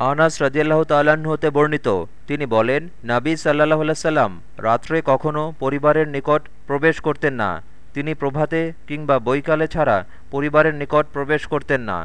আনাস রাজিয়াল্লাহ তাল্লাহ্ন হতে বর্ণিত। তিনি বলেন, নাবী সাল্লাহ সাল্লাম রাত্রে কখনও পরিবারের নিকট প্রবেশ করতেন না। তিনি প্রভাতে কিংবা বৈকালে ছাড়া পরিবারের নিকট প্রবেশ করতেন না।